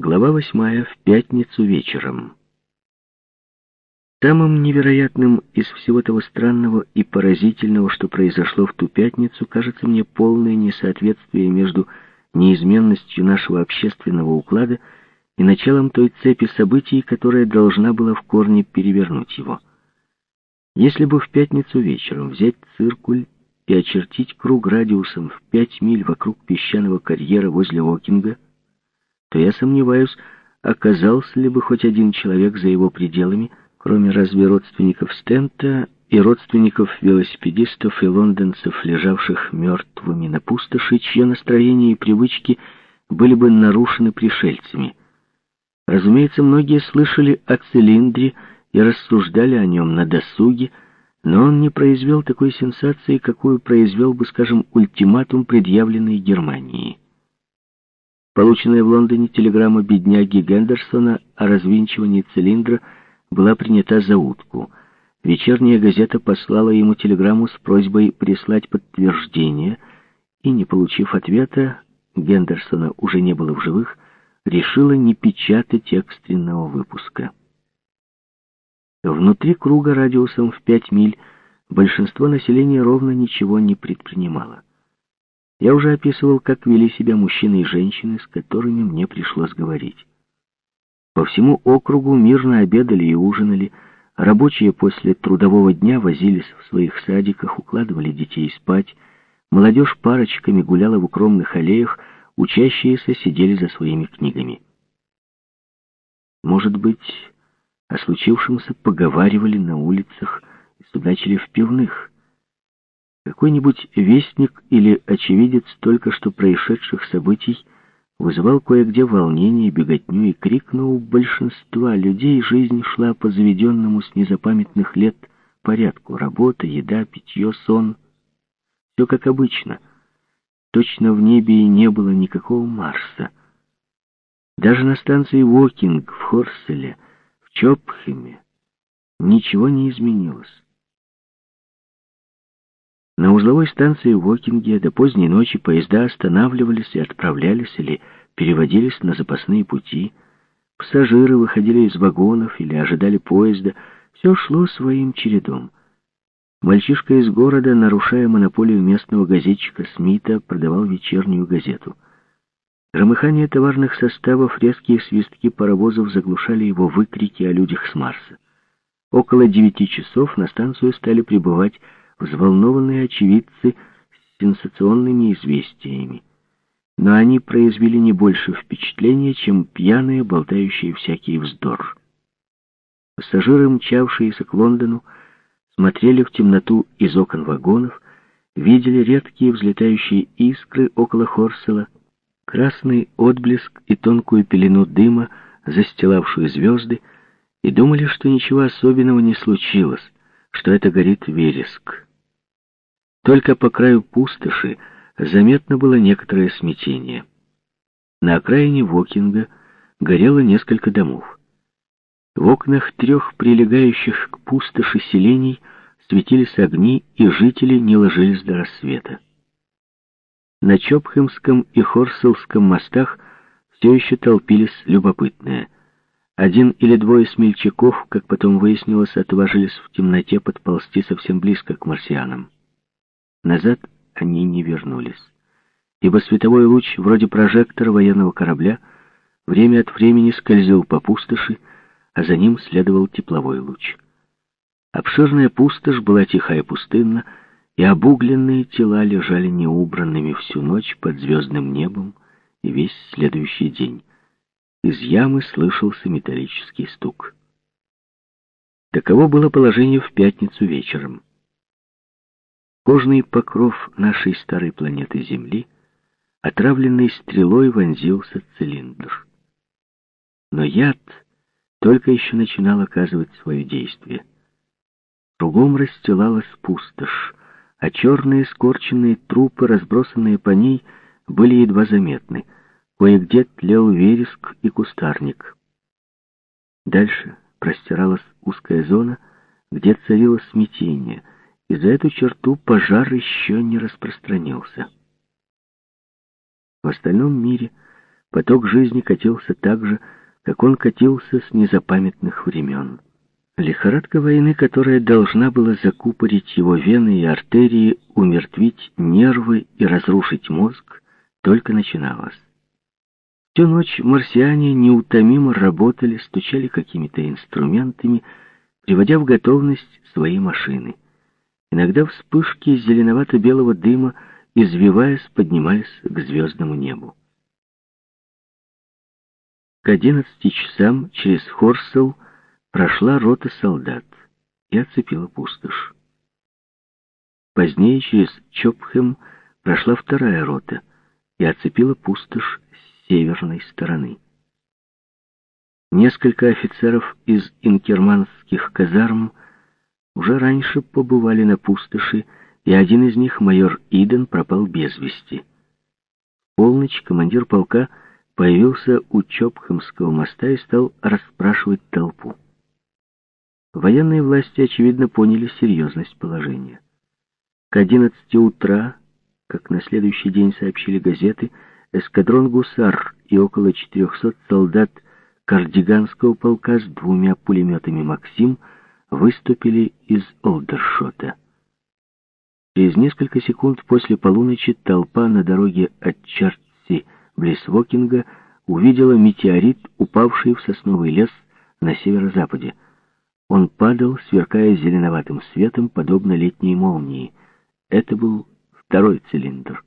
Глава восьмая. В пятницу вечером. Самым невероятным из всего того странного и поразительного, что произошло в ту пятницу, кажется мне полное несоответствие между неизменностью нашего общественного уклада и началом той цепи событий, которая должна была в корне перевернуть его. Если бы в пятницу вечером взять циркуль и очертить круг радиусом в пять миль вокруг песчаного карьера возле Окинга, то я сомневаюсь, оказался ли бы хоть один человек за его пределами, кроме разве родственников Стента и родственников велосипедистов и лондонцев, лежавших мертвыми на пустоши, чье настроение и привычки были бы нарушены пришельцами. Разумеется, многие слышали о цилиндре и рассуждали о нем на досуге, но он не произвел такой сенсации, какую произвел бы, скажем, ультиматум, предъявленный Германии. Полученная в Лондоне телеграмма бедняги Гендерсона о развинчивании цилиндра была принята за утку. Вечерняя газета послала ему телеграмму с просьбой прислать подтверждение, и, не получив ответа, Гендерсона уже не было в живых, решила не печатать экстренного выпуска. Внутри круга радиусом в пять миль большинство населения ровно ничего не предпринимало. Я уже описывал, как вели себя мужчины и женщины, с которыми мне пришлось говорить. По всему округу мирно обедали и ужинали, рабочие после трудового дня возились в своих садиках, укладывали детей спать, молодежь парочками гуляла в укромных аллеях, учащиеся сидели за своими книгами. Может быть, о случившемся поговаривали на улицах и судачили в пивных. Какой-нибудь вестник или очевидец только что происшедших событий вызывал кое-где волнение, беготню и крик, но у большинства людей жизнь шла по заведенному с незапамятных лет порядку. Работа, еда, питье, сон. Все как обычно. Точно в небе и не было никакого Марса. Даже на станции Уокинг в Хорселе, в Чопхеме, ничего не изменилось. На узловой станции в Окинге до поздней ночи поезда останавливались и отправлялись или переводились на запасные пути. Пассажиры выходили из вагонов или ожидали поезда. Все шло своим чередом. Мальчишка из города, нарушая монополию местного газетчика Смита, продавал вечернюю газету. Громыхание товарных составов, резкие свистки паровозов заглушали его выкрики о людях с Марса. Около девяти часов на станцию стали прибывать взволнованные очевидцы с сенсационными известиями. Но они произвели не больше впечатления, чем пьяные, болтающие всякий вздор. Пассажиры, мчавшиеся к Лондону, смотрели в темноту из окон вагонов, видели редкие взлетающие искры около Хорсела, красный отблеск и тонкую пелену дыма, застилавшую звезды, и думали, что ничего особенного не случилось, что это горит вереск. Только по краю пустоши заметно было некоторое смятение. На окраине Вокинга горело несколько домов. В окнах трех прилегающих к пустоши селений светились огни, и жители не ложились до рассвета. На Чопхемском и Хорселском мостах все еще толпились любопытные. Один или двое смельчаков, как потом выяснилось, отважились в темноте подползти совсем близко к марсианам. Назад они не вернулись, ибо световой луч, вроде прожектора военного корабля, время от времени скользил по пустоши, а за ним следовал тепловой луч. Обширная пустошь была тиха и пустынна, и обугленные тела лежали неубранными всю ночь под звездным небом и весь следующий день. Из ямы слышался металлический стук. Таково было положение в пятницу вечером. Кожный покров нашей старой планеты Земли, отравленный стрелой, вонзился цилиндр. Но яд только еще начинал оказывать свое действие. Кругом расстилалась пустошь, а черные скорченные трупы, разбросанные по ней, были едва заметны. Кое-где тлел вереск и кустарник. Дальше простиралась узкая зона, где царило смятение — и за эту черту пожар еще не распространился. В остальном мире Поток жизни катился так же, как он катился с незапамятных времен. Лихорадка войны, которая должна была закупорить его вены и артерии, умертвить нервы и разрушить мозг, только начиналась. Всю ночь марсиане неутомимо работали, стучали какими-то инструментами, приводя в готовность свои машины. Иногда вспышки зеленовато-белого дыма, извиваясь, поднимались к звездному небу. К одиннадцати часам через Хорсел прошла рота солдат и оцепила пустошь. Позднее через Чопхэм прошла вторая рота и оцепила пустошь с северной стороны. Несколько офицеров из инкерманских казарм уже раньше побывали на пустоши, и один из них, майор Иден, пропал без вести. В полночь командир полка появился у Чопхэмского моста и стал расспрашивать толпу. Военные власти, очевидно, поняли серьезность положения. К 11 утра, как на следующий день сообщили газеты, эскадрон гусар и около 400 солдат кардиганского полка с двумя пулеметами «Максим» выступили из Олдершота. Через несколько секунд после полуночи толпа на дороге от Чартси близ Вокинга увидела метеорит, упавший в сосновый лес на северо-западе. Он падал, сверкая зеленоватым светом, подобно летней молнии. Это был второй цилиндр.